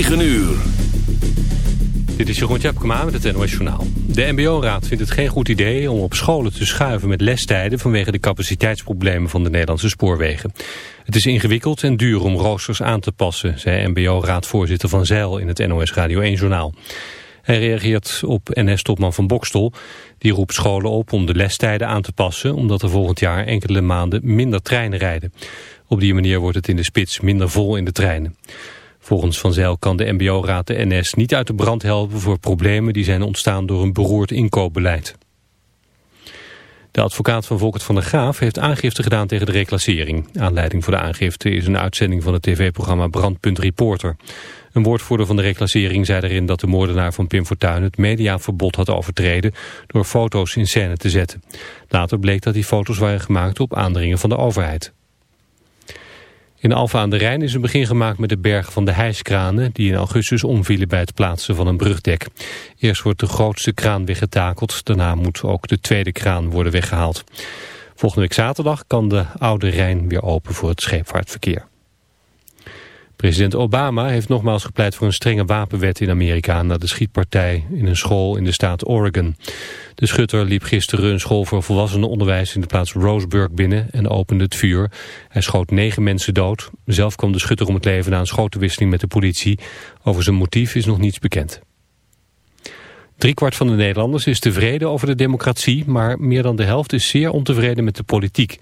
9 uur. Dit is Jeroen Tjepkema met het NOS Journaal. De MBO-raad vindt het geen goed idee om op scholen te schuiven met lestijden... vanwege de capaciteitsproblemen van de Nederlandse spoorwegen. Het is ingewikkeld en duur om roosters aan te passen... zei MBO-raadvoorzitter Van Zijl in het NOS Radio 1-journaal. Hij reageert op NS-topman Van Bokstel. Die roept scholen op om de lestijden aan te passen... omdat er volgend jaar enkele maanden minder treinen rijden. Op die manier wordt het in de spits minder vol in de treinen. Volgens Van Zijl kan de mbo-raad de NS niet uit de brand helpen voor problemen die zijn ontstaan door een beroerd inkoopbeleid. De advocaat van Volkert van der Graaf heeft aangifte gedaan tegen de reclassering. Aanleiding voor de aangifte is een uitzending van het tv-programma Brandpunt Reporter. Een woordvoerder van de reclassering zei erin dat de moordenaar van Pim Fortuyn het mediaverbod had overtreden door foto's in scène te zetten. Later bleek dat die foto's waren gemaakt op aandringen van de overheid. In Alfa aan de Rijn is een begin gemaakt met de berg van de hijskranen... die in augustus omvielen bij het plaatsen van een brugdek. Eerst wordt de grootste kraan weggetakeld. Daarna moet ook de tweede kraan worden weggehaald. Volgende week zaterdag kan de Oude Rijn weer open voor het scheepvaartverkeer. President Obama heeft nogmaals gepleit voor een strenge wapenwet in Amerika... na de schietpartij in een school in de staat Oregon. De schutter liep gisteren een school voor volwassenenonderwijs... in de plaats Roseburg binnen en opende het vuur. Hij schoot negen mensen dood. Zelf kwam de schutter om het leven na een schotenwisseling met de politie. Over zijn motief is nog niets bekend. Driekwart van de Nederlanders is tevreden over de democratie... maar meer dan de helft is zeer ontevreden met de politiek.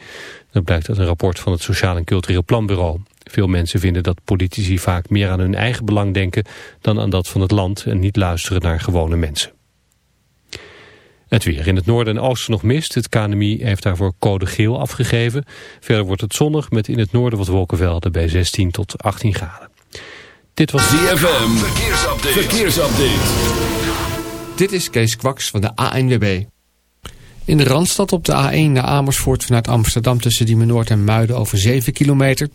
Dat blijkt uit een rapport van het Sociaal en Cultureel Planbureau. Veel mensen vinden dat politici vaak meer aan hun eigen belang denken dan aan dat van het land en niet luisteren naar gewone mensen. Het weer. In het noorden en oosten nog mist. Het KNMI heeft daarvoor code geel afgegeven. Verder wordt het zonnig met in het noorden wat wolkenvelden bij 16 tot 18 graden. Dit was ZFM. Verkeersupdate. Verkeersupdate. Dit is Kees Kwaks van de ANWB. In de Randstad op de A1 naar Amersfoort vanuit Amsterdam tussen Diemen Noord en Muiden over 7 kilometer.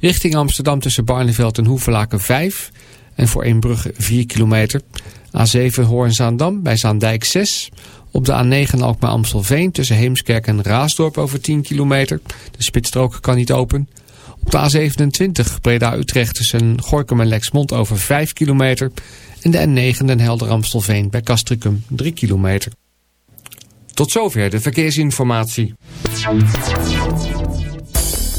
Richting Amsterdam tussen Barneveld en Hoevelaken 5. En voor Eembrugge 4 kilometer. A7 Hoorn-Zaandam bij Zaandijk 6. Op de A9 Alkmaar-Amstelveen tussen Heemskerk en Raasdorp over 10 kilometer. De spitsstrook kan niet open. Op de A27 Breda-Utrecht tussen Gorkum en Lexmond over 5 kilometer. En de N9 Den Helder-Amstelveen bij Castricum 3 kilometer. Tot zover de verkeersinformatie.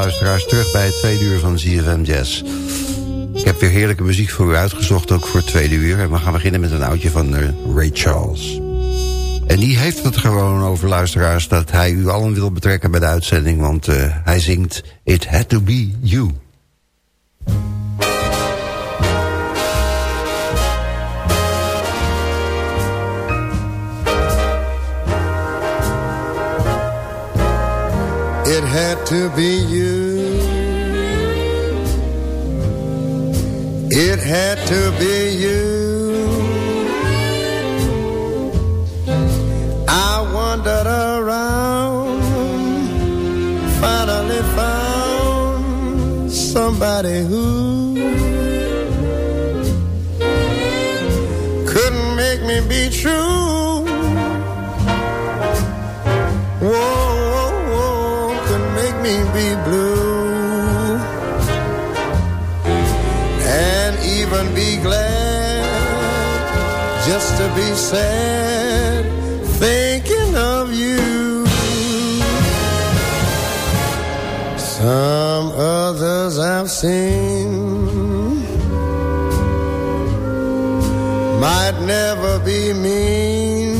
Luisteraars terug bij het tweede uur van ZFM Jazz. Ik heb weer heerlijke muziek voor u uitgezocht, ook voor het tweede uur. En we gaan beginnen met een oudje van uh, Ray Charles. En die heeft het gewoon over luisteraars... dat hij u allen wil betrekken bij de uitzending... want uh, hij zingt It Had To Be You. It had to be you. Had to be you. Sad thinking of you. Some others I've seen might never be mean,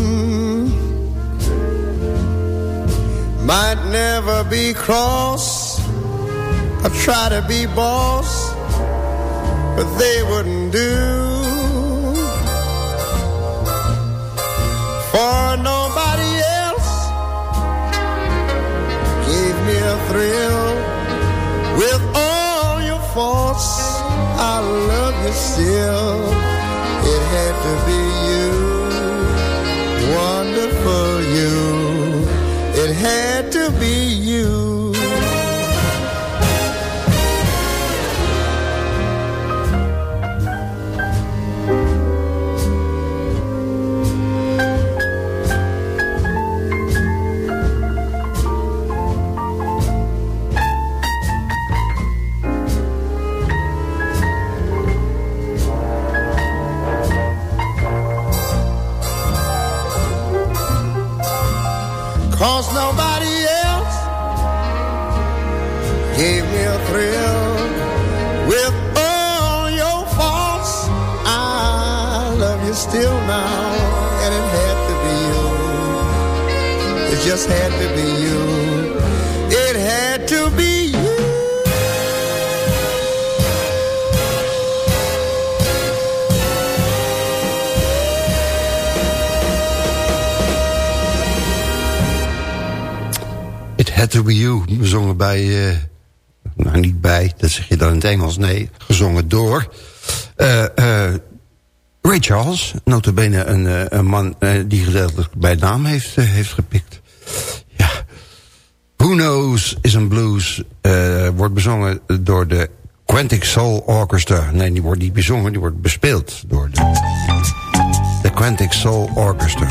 might never be cross, or try to be boss, but they wouldn't do. For nobody else gave me a thrill with all your faults. I love you still. It had to be you, wonderful you. It had to be you. Just had to be you. It had to be you. It Had To Be You, bezongen bij... eh, nou, niet bij, dat zeg je dan in het Engels. Nee, gezongen door... eh, Ray Charles, notabene een, een man die gedeeltelijk bij naam heeft, heeft gepikt. Is een blues. eh, wordt bezongen door de Quantic Soul Orchestra. Nee, die wordt niet bezongen, die wordt bespeeld door de, de Quantic Soul Orchestra.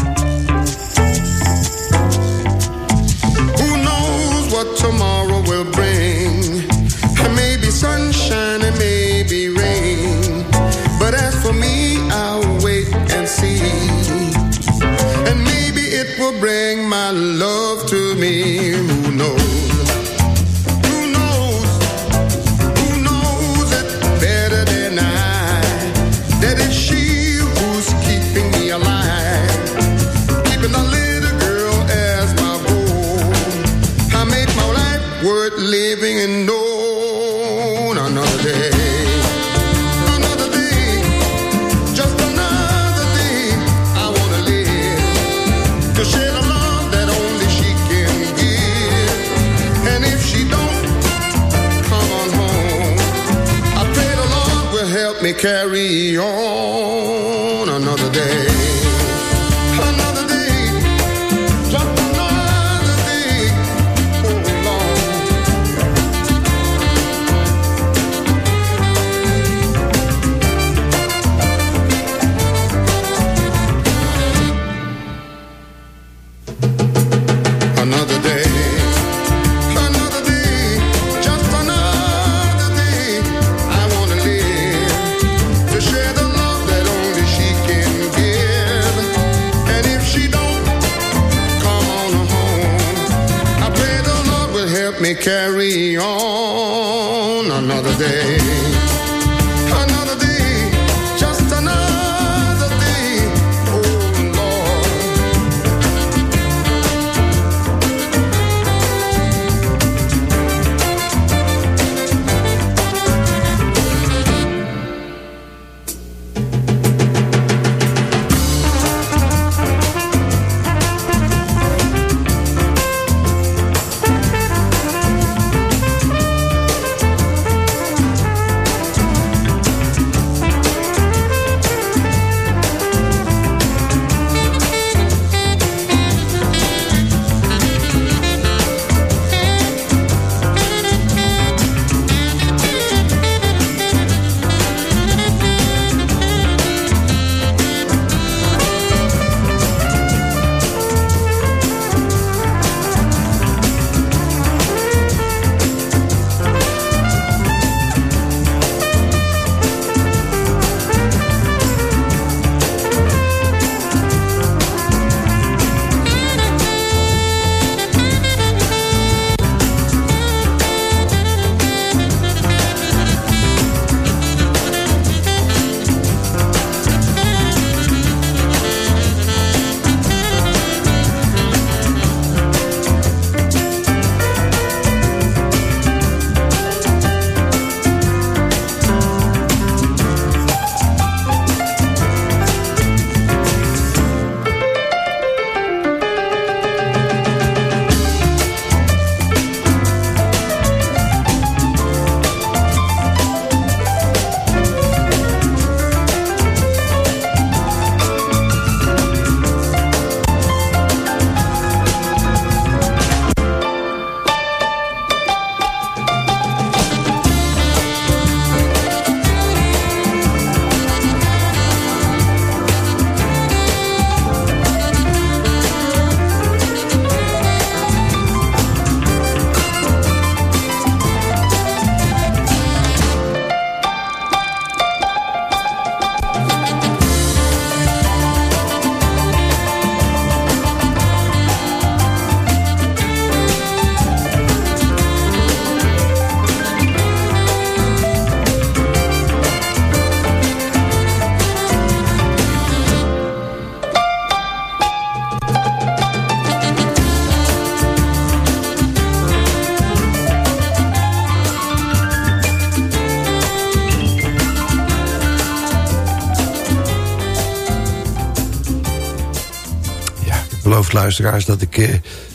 Luisteraars... dat ik uh,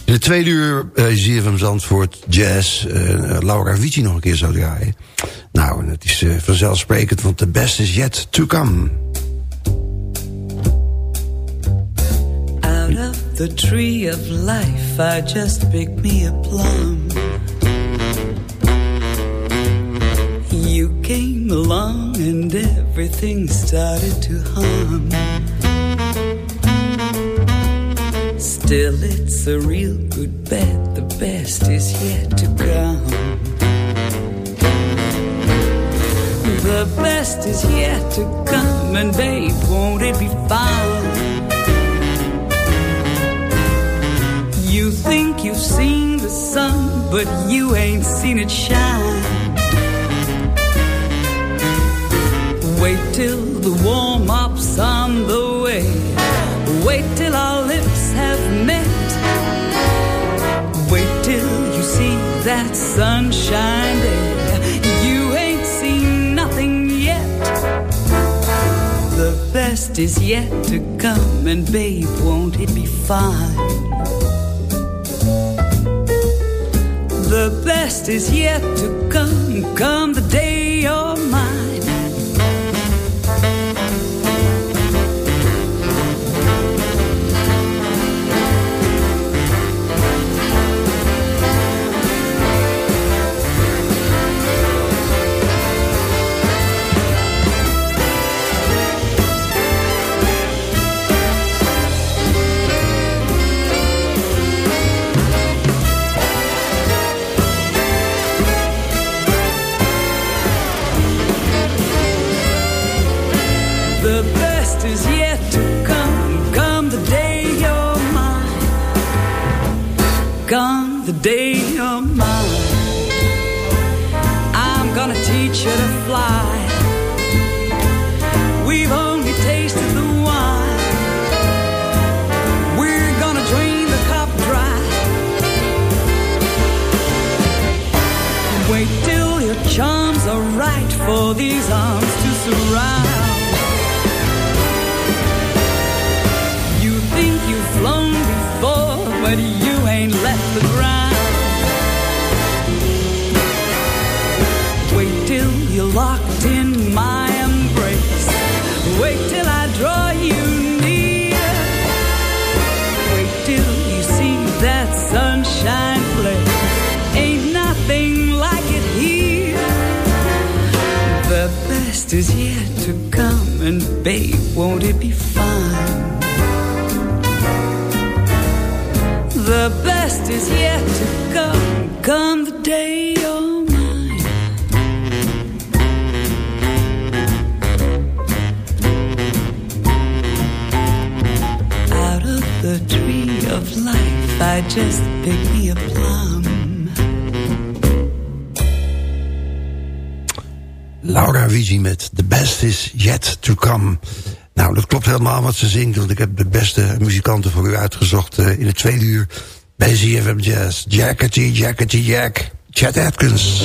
in de tweede uur uh, ZFM Zandvoort Jazz... Uh, Laura Vici nog een keer zou draaien. Nou, en het is uh, vanzelfsprekend, want the best is yet to come. Out of the tree of life, I just picked me a plum. You came along and everything started to hum. Still, it's a real good bet. The best is yet to come. The best is yet to come, and babe, won't it be fine? You think you've seen the sun, but you ain't seen it shine. Sunshine day. You ain't seen nothing yet. The best is yet to come, and babe, won't it be fine? The best is yet to come, come the day day of my. I'm gonna teach you to fly. The best is yet to come, and babe, won't it be fine? The best is yet to come, come the day you're mine. Out of the tree of life, I just picked me a plum. Laura Vici met The Best Is Yet To Come. Nou, dat klopt helemaal wat ze zingt, want ik heb de beste muzikanten voor u uitgezocht uh, in het tweede uur bij ZFM Jazz. Jackety, Jackety, Jack, Chet Atkins.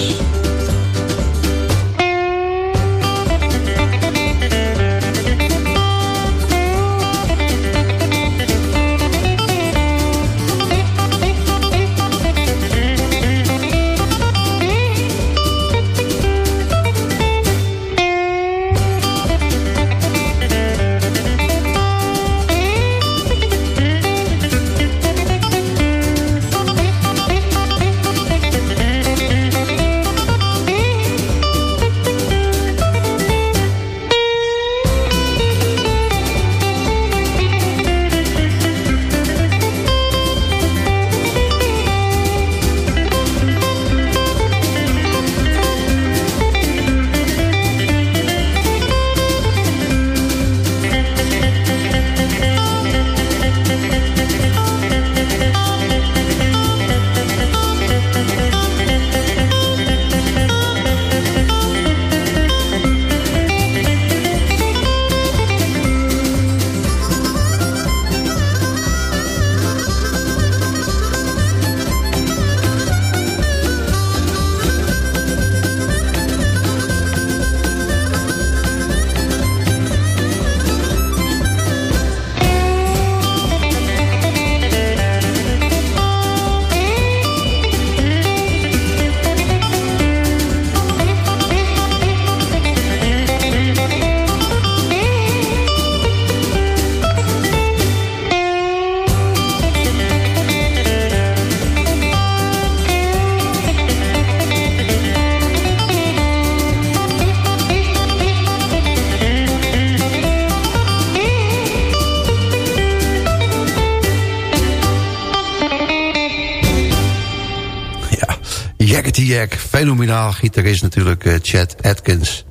Gitarist natuurlijk, uh, Chad Atkins.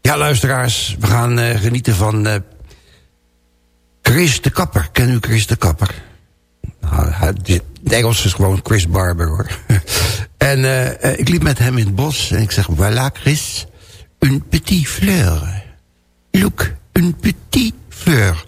Ja, luisteraars, we gaan uh, genieten van uh, Chris de Kapper. Ken u Chris de Kapper? Nou, het Engels is gewoon Chris Barber, hoor. en ik liep met hem in het bos en ik zeg... Voilà, Chris, une petite fleur. Look, une petite fleur.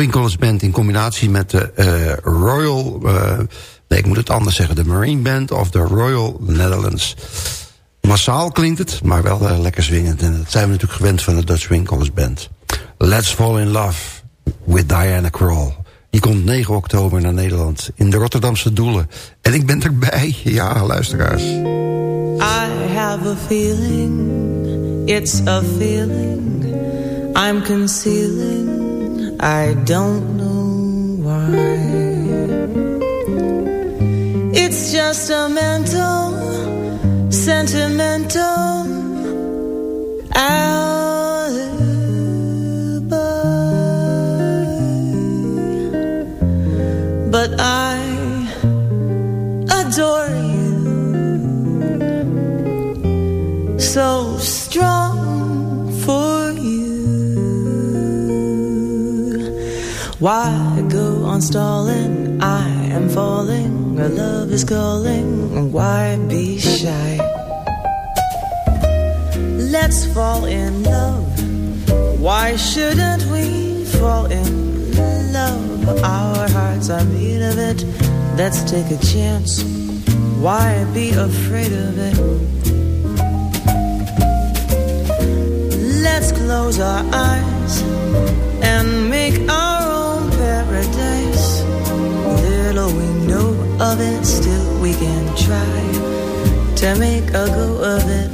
Swing Band in combinatie met de uh, Royal... Uh, nee, ik moet het anders zeggen. De Marine Band of the Royal Netherlands. Massaal klinkt het, maar wel uh, lekker swingend. En dat zijn we natuurlijk gewend van de Dutch Swing Band. Let's Fall in Love with Diana Krall. Die komt 9 oktober naar Nederland in de Rotterdamse Doelen. En ik ben erbij, ja, luisteraars. I have a feeling, it's a feeling I'm concealing, I don't know why. It's just a mental, sentimental but I adore you so strong Why go on stalling? I am falling. Our love is calling. Why be shy? Let's fall in love. Why shouldn't we fall in love? Our hearts are made of it. Let's take a chance. Why be afraid of it? Let's close our eyes and make our paradise. Little we know of it, still we can try to make a go of it.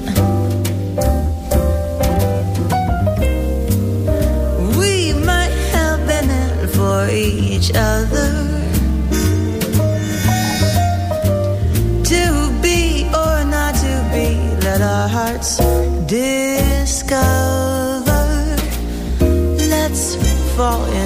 We might have been in for each other. To be or not to be, let our hearts discover. Let's fall in.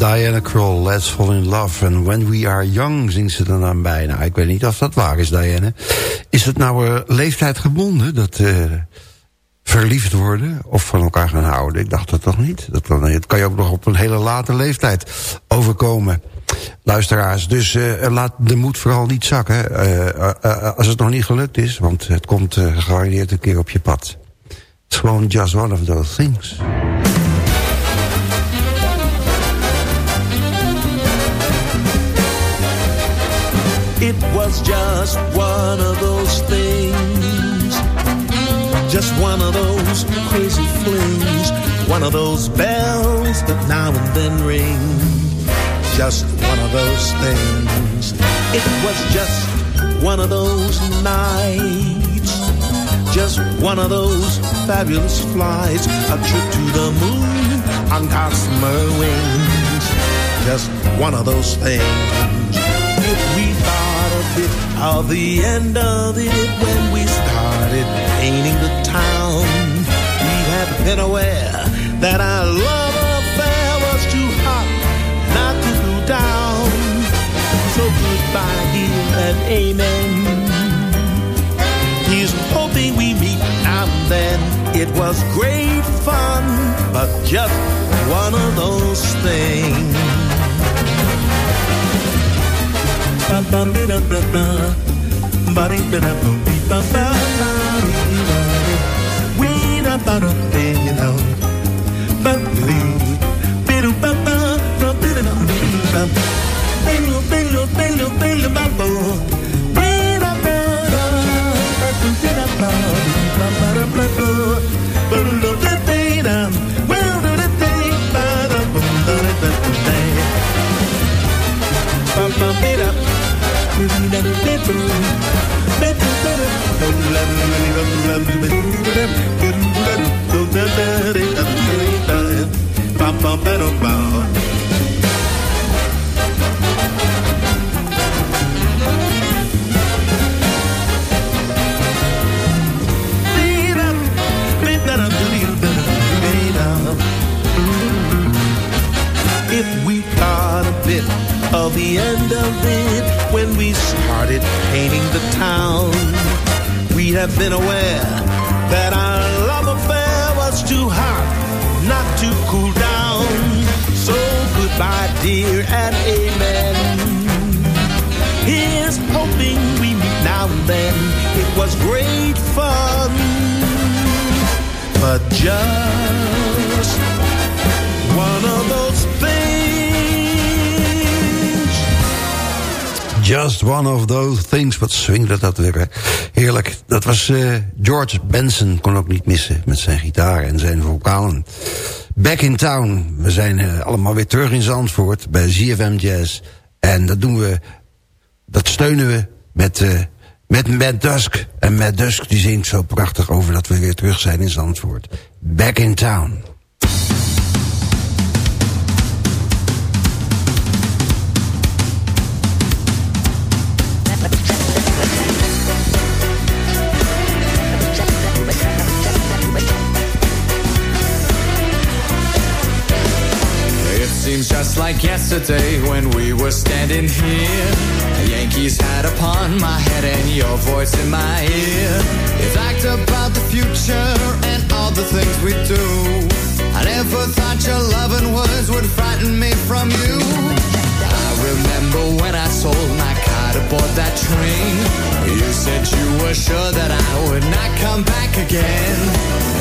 Diana Kroll, Let's Fall in Love. En When We Are Young zingt ze dan bijna. Ik weet niet of dat waar is, Diana. Is het nou uh, leeftijd gebonden, dat uh, verliefd worden of van elkaar gaan houden? Ik dacht dat toch niet. Dat kan, kan je ook nog op een hele late leeftijd overkomen. Luisteraars, dus laat de moed vooral niet zakken. als het nog niet gelukt is, want het komt gegarandeerd een keer op je pad. It's gewoon just one of those things. Was just one of those things. Just one of those crazy flings. One of those bells that now and then ring. Just one of those things. It was just one of those nights. Just one of those fabulous flights. A trip to the moon on gossamer wings. Just one of those things. Of the end of it when we started painting the town, we had been aware that our love affair was too hot not to cool down. So goodbye, dear, and amen. He's hoping we meet now and then. It was great fun, but just one of those things. We not about a thing, you know. Bum, If we caught a bit of the end of it when we started painting the town, we'd have been aware that our love affair was too hot goodbye, dear, and amen. Here's hoping we meet now and then. It was great fun, but just one of those Just one of those things. Wat swingde dat weer? Heerlijk. Dat was eh, George Benson. Kon ook niet missen met zijn gitaar en zijn vocalen. Back in town. We zijn eh, allemaal weer terug in Zandvoort bij ZFM Jazz. En dat doen we... Dat steunen we met... eh, met Matt Dusk. En Matt Dusk die zingt zo prachtig over dat we weer terug zijn in Zandvoort. Back in town. Like yesterday when we were standing here. The Yankees hat upon my head and your voice in my ear. You talked about the future and all the things we do. I never thought your loving words would frighten me from you. I remember when I sold my car to board that train. You said you were sure that I would not come back again.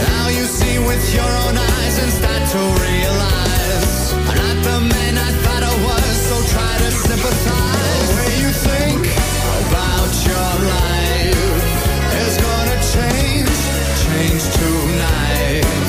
Now you see with your own eyes and start to realize I'm not the man I thought I was, so try to sympathize. The way you think about your life is gonna change, change tonight.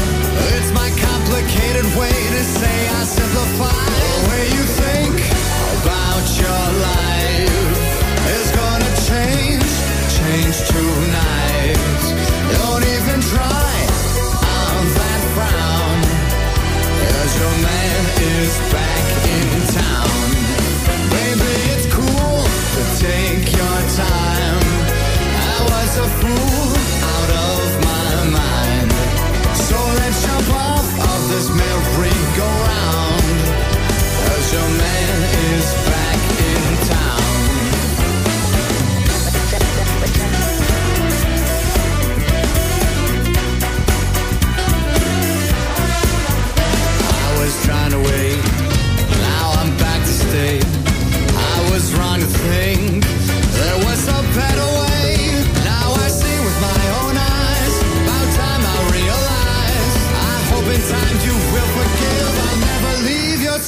It's my complicated way to say I simplify. The way you think about your life is gonna change, change tonight. Don't even try on that your man is back in town. It's cool take your time. I was a fool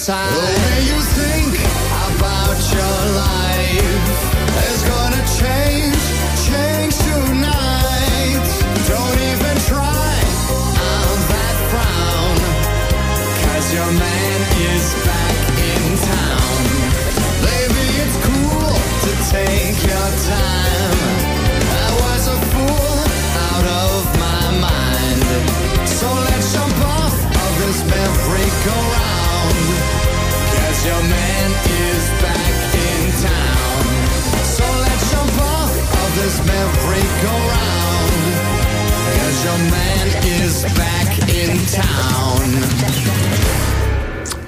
time. The way you think about your life is gonna change.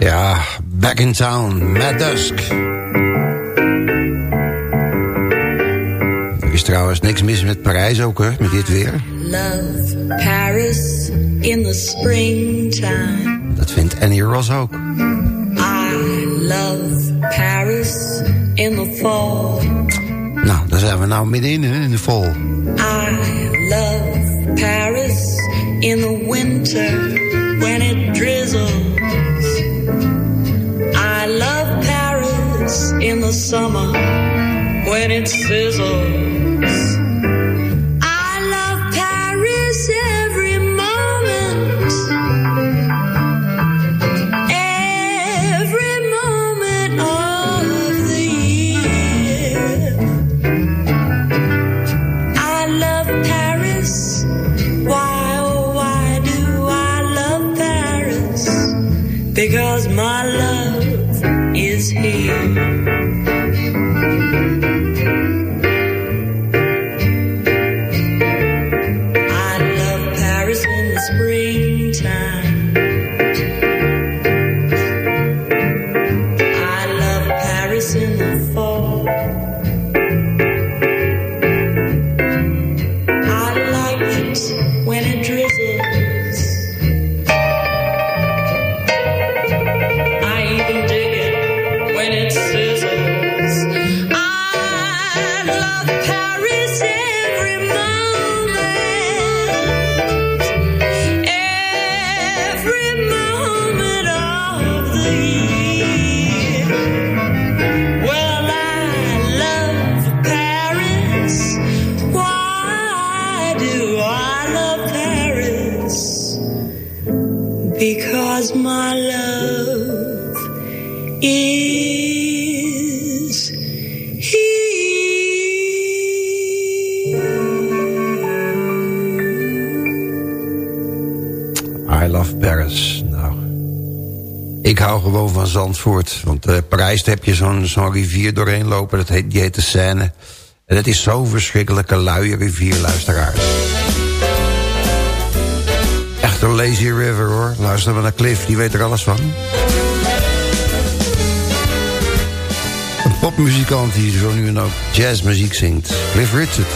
Ja, Back in Town, Mad Dusk. Er is trouwens niks mis met Parijs ook, hè, met dit weer. Love Paris in the springtime. Dat vindt Annie Ross ook. I love Paris in the fall. Nou, daar zijn we nou middenin, hè, in de vol. I love Paris in the winter when it drizzles. The summer when it sizzles. Van Zandvoort. Want eh Parijs heb je zo'n zo'n rivier doorheen lopen. Dat heet, die heet de Seine. En het is zo'n verschrikkelijke luie rivier, luisteraars. Echt een lazy river, hoor. Luister maar naar Cliff, die weet er alles van. Een popmuzikant die zo nu en ook jazzmuziek zingt. Cliff Richard.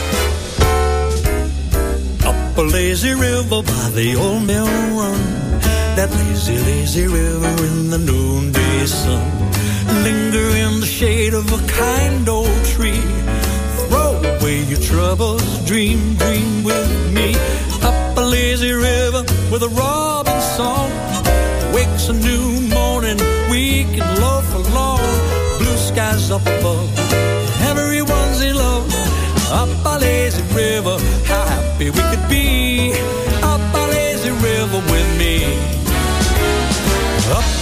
A lazy river by the old mill run. That lazy, lazy river in the noonday sun. Linger in the shade of a kind old tree. Throw away your troubles, dream, dream with me. Up a lazy river with a robin song. Wakes a new morning, we can loaf along. Blue skies up above, everyone's in love. Up a lazy river, how happy we could be. Up a lazy river with me. Up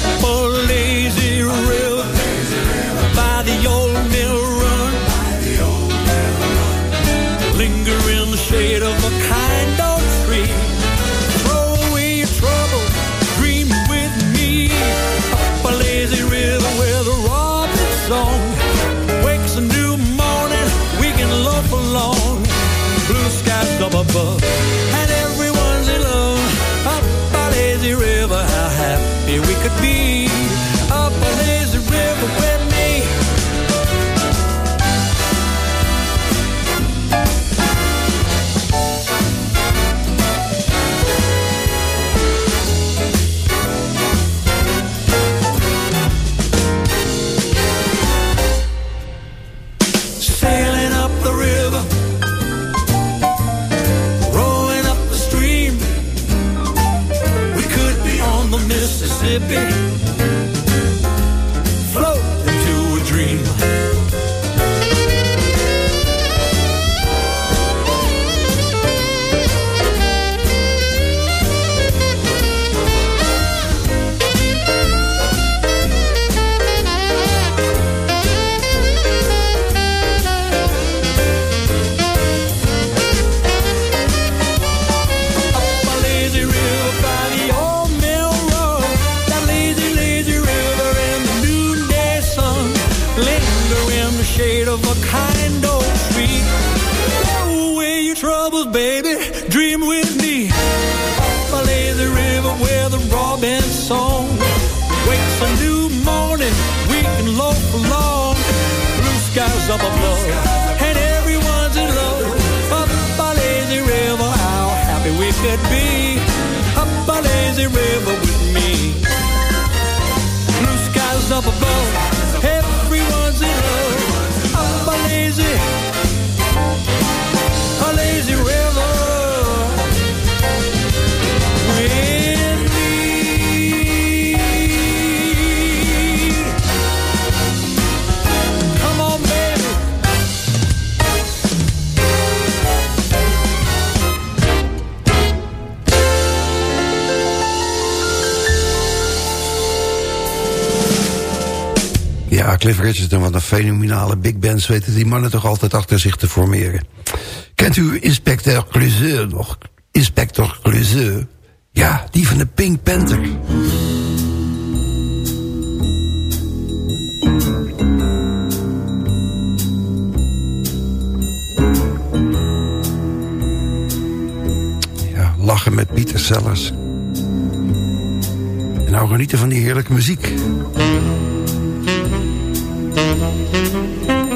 Cliff Richardson, wat een fenomenale big bands weten die mannen toch altijd achter zich te formeren. Kent u Inspecteur Clouseau nog? Inspector Clouseau? Ja, die van de Pink Panther. Ja, lachen met Pieter Sellers. En nou genieten van die heerlijke muziek. Thank you.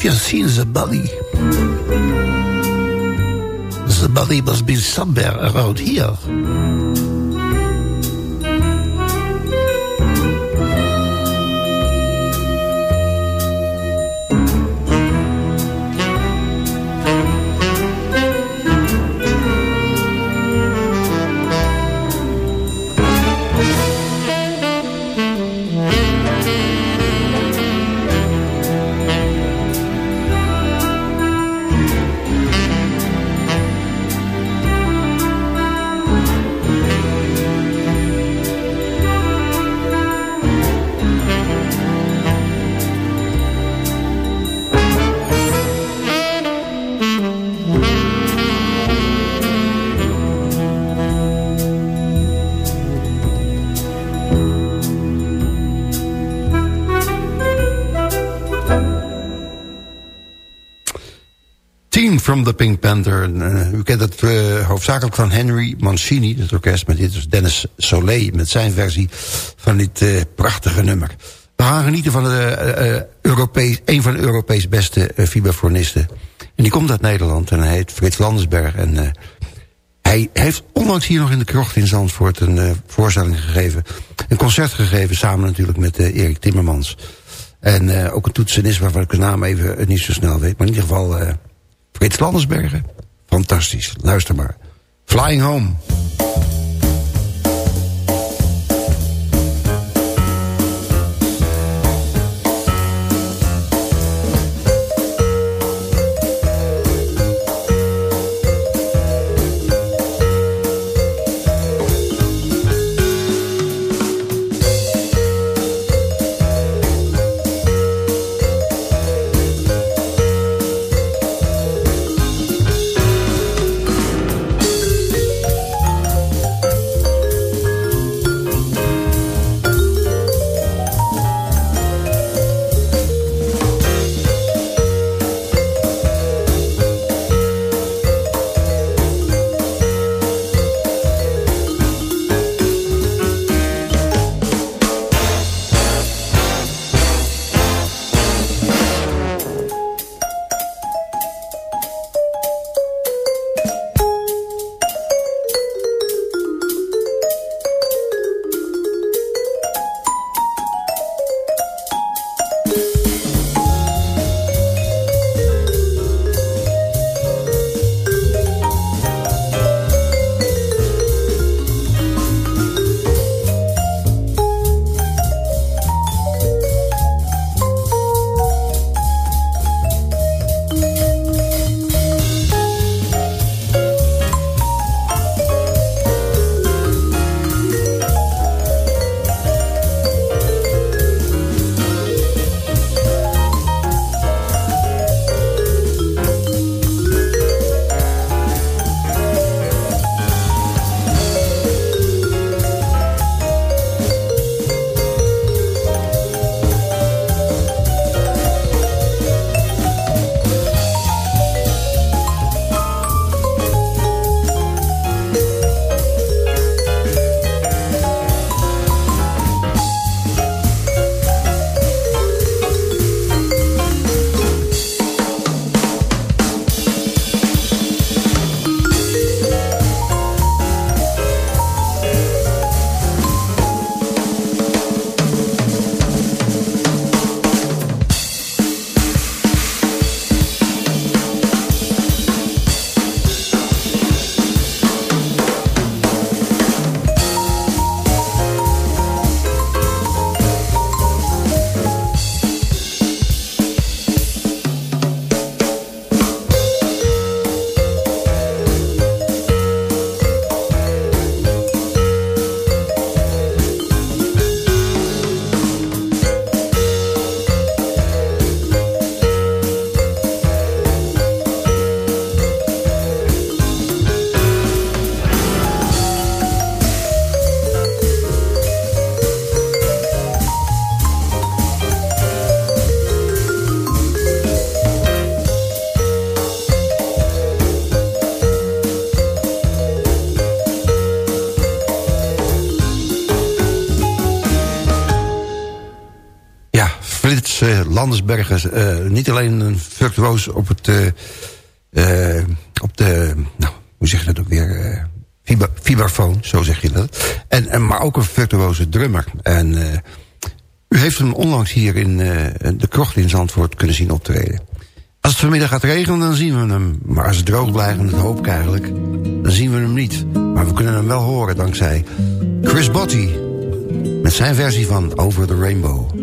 Have you seen the body? The body must be somewhere around here. Eh, u kent het eh, hoofdzakelijk van Henry Mancini, het orkest. Maar dit is Dennis Soleil met zijn versie van dit eh, prachtige nummer. We gaan genieten van de, Europees, een van de Europees beste vibrafonisten. En die komt uit Nederland en hij heet Frits Landersberg. En hij heeft onlangs hier nog in de krocht in Zandvoort een voorstelling gegeven. Een concert gegeven, samen natuurlijk met Erik Timmermans. En ook een toetsenist waarvan ik de naam even niet zo snel weet. Maar in ieder geval Frits Landersbergen. Fantastisch, luister maar. Flying Home. Landersbergen uh, niet alleen een virtuoos op het... Uh, op de, nou, hoe zeg je dat ook weer... Vibrafoon, zo zeg je dat. En, en, maar ook een virtuoze drummer. En u heeft hem onlangs hier in de krocht in Zandvoort kunnen zien optreden. Als het vanmiddag gaat regenen, dan zien we hem. Maar als het droog blijft, en dat hoop ik eigenlijk... dan zien we hem niet. Maar we kunnen hem wel horen dankzij Chris Botti... met zijn versie van Over the Rainbow.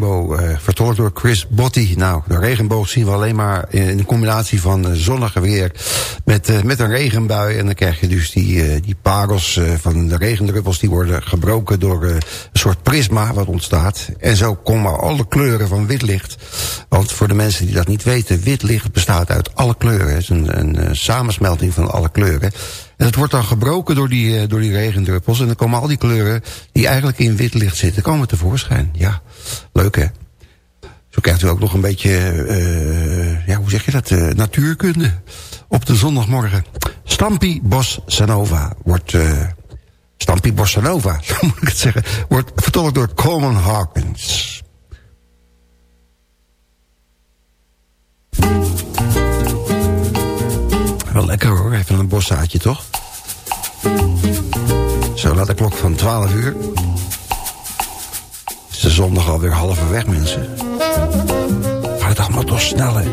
Rainbow, uh, vertolkt door Chris Botti. Nou, de regenboog zien we alleen maar in de combinatie van uh, zonnige weer met, uh, met een regenbui. En dan krijg je dus die, die parels van de regendruppels, die worden gebroken door een soort prisma wat ontstaat. En zo komen alle kleuren van wit licht. Want voor de mensen die dat niet weten, wit licht bestaat uit alle kleuren. Het is een, een samensmelting van alle kleuren. En het wordt dan gebroken door die, uh, door die regendruppels. En dan komen al die kleuren die eigenlijk in wit licht zitten, komen tevoorschijn. Ja, leuk hè. Zo krijgt u ook nog een beetje, uh, ja, hoe zeg je dat, uh, natuurkunde op de zondagmorgen. Stampy Bos wordt, Stampy Bossa Nova, zo moet ik het zeggen, wordt vertolkt door Coleman Hawkins. Wel lekker hoor, even een boszaadje toch? Zo, laat de klok van 12 uur. is de zondag alweer halverwege, mensen. Gaat het allemaal toch snel, hè?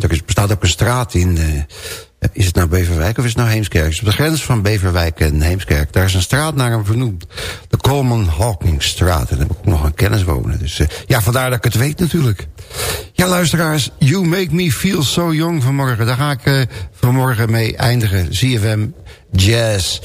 Er bestaat ook een straat in... Uh, is het nou Beverwijk of is het nou Heemskerk? op de grens van Beverwijk en Heemskerk. Daar is een straat naar hem vernoemd. De Coleman Hawkingstraat. En daar heb ik nog een kennis wonen. Dus uh, ja, vandaar dat ik het weet natuurlijk. Ja, luisteraars. You Make Me Feel So Young vanmorgen. Daar ga ik uh, vanmorgen mee eindigen. ZFM Jazz.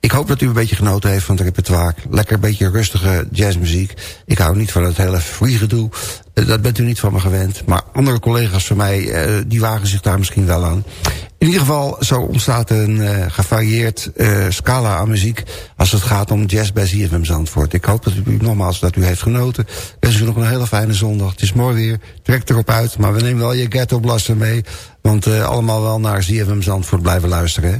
Ik hoop dat u een beetje genoten heeft van het repertoire. Lekker een beetje rustige jazzmuziek. Ik hou niet van het hele free gedoe. Eh, dat bent u niet van me gewend. Maar andere collega's van mij, uh, die wagen zich daar misschien wel aan. In ieder geval, zo ontstaat een uh, gevarieerd scala aan muziek... als het gaat om jazz bij ZFM Zandvoort. Ik hoop dat u nogmaals dat u heeft genoten. Ik wens u nog een hele fijne zondag. Het is mooi weer, trek erop uit. Maar we nemen wel je ghetto mee. Want allemaal wel naar ZFM Zandvoort blijven luisteren. Hè?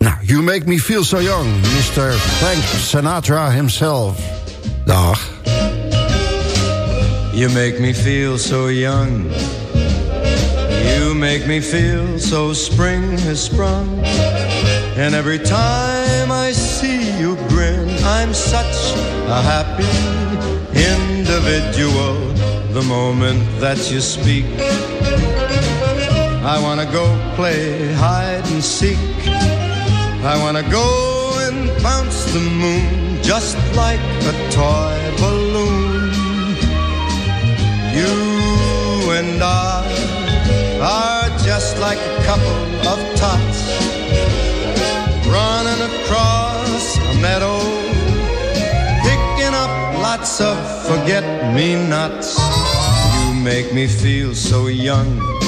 Nou, You Make Me Feel So Young, Mr. Frank Sinatra himself. Dag. You make me feel so young. You make me feel so spring has sprung. And every time I see you grin, I'm such a happy individual. The moment that you speak, I wanna go play hide and seek I wanna go and bounce the moon just like a toy balloon. You and I are just like a couple of tots running across a meadow, picking up lots of forget-me-nots. You make me feel so young.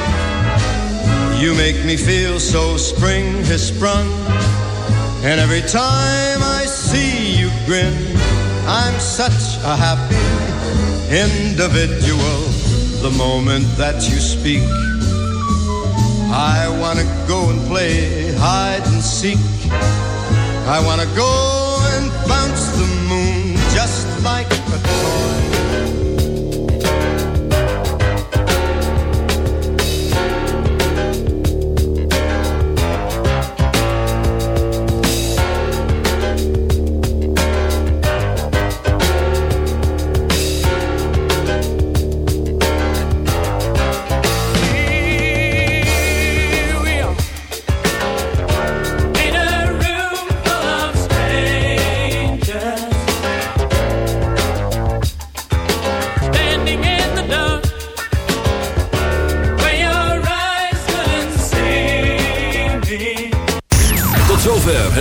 You make me feel so spring has sprung. And every time I see you grin, I'm such a happy individual. The moment that you speak, I wanna go and play hide and seek. I wanna go and bounce the moon just like